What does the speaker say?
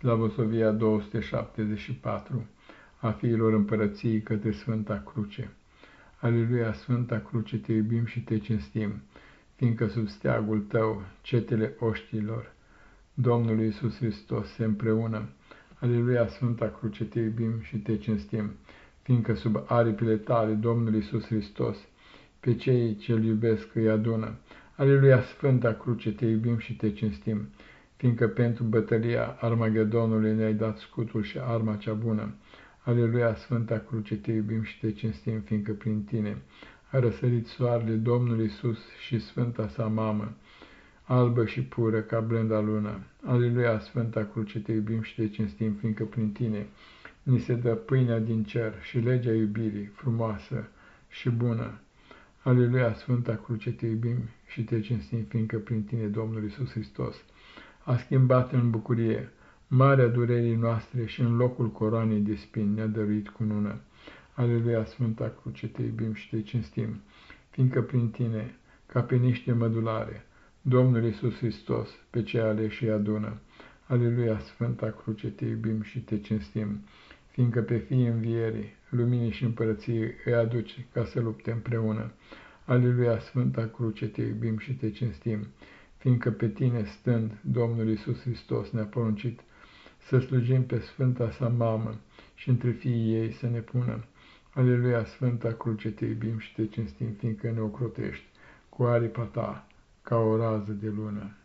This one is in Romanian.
Slavosovia 274 a fiilor împărăției către Sfânta Cruce. Aleluia, Sfânta Cruce, te iubim și te cinstim, fiindcă sub steagul tău, cetele oștilor, Domnului Iisus Hristos se împreună. Aleluia, Sfânta Cruce, te iubim și te cinstim, fiindcă sub aripile tale, Domnul Iisus Hristos, pe cei ce-L iubesc îi adună. Aleluia, Sfânta Cruce, te iubim și te cinstim, fiindcă pentru bătălia Armagedonului ne-ai dat scutul și arma cea bună. Aleluia, Sfânta Cruce, te iubim și te cinstim, fiindcă prin tine a răsărit soarele Domnul Isus și Sfânta sa mamă, albă și pură ca blânda lună. Aleluia, Sfânta Cruce, te iubim și te cinstim, fiindcă prin tine ni se dă pâinea din cer și legea iubirii, frumoasă și bună. Aleluia, Sfânta Cruce, te iubim și te cinstim, fiindcă prin tine Domnul Isus Hristos a schimbat în bucurie marea durerii noastre și în locul coroanei de spin ne-a dăruit cu nună. Aleluia, Sfânta Cruce, te iubim și te cinstim, fiindcă prin tine, ca pe niște mădulare, Domnul Iisus Hristos pe cei aleși îi adună. Aleluia, Sfânta Cruce, te iubim și te cinstim, fiindcă pe fii învierii, luminii și împărăției îi aduci ca să lupte împreună. Aleluia, Sfânta Cruce, te iubim și te cinstim, fiindcă pe tine stând Domnul Iisus Hristos ne-a poruncit să slujim pe Sfânta sa mamă și între fiii ei să ne pună. Aleluia, Sfânta Cruce, te iubim și te cinstim, fiindcă ne ocrotești cu aripa ta ca o rază de lună.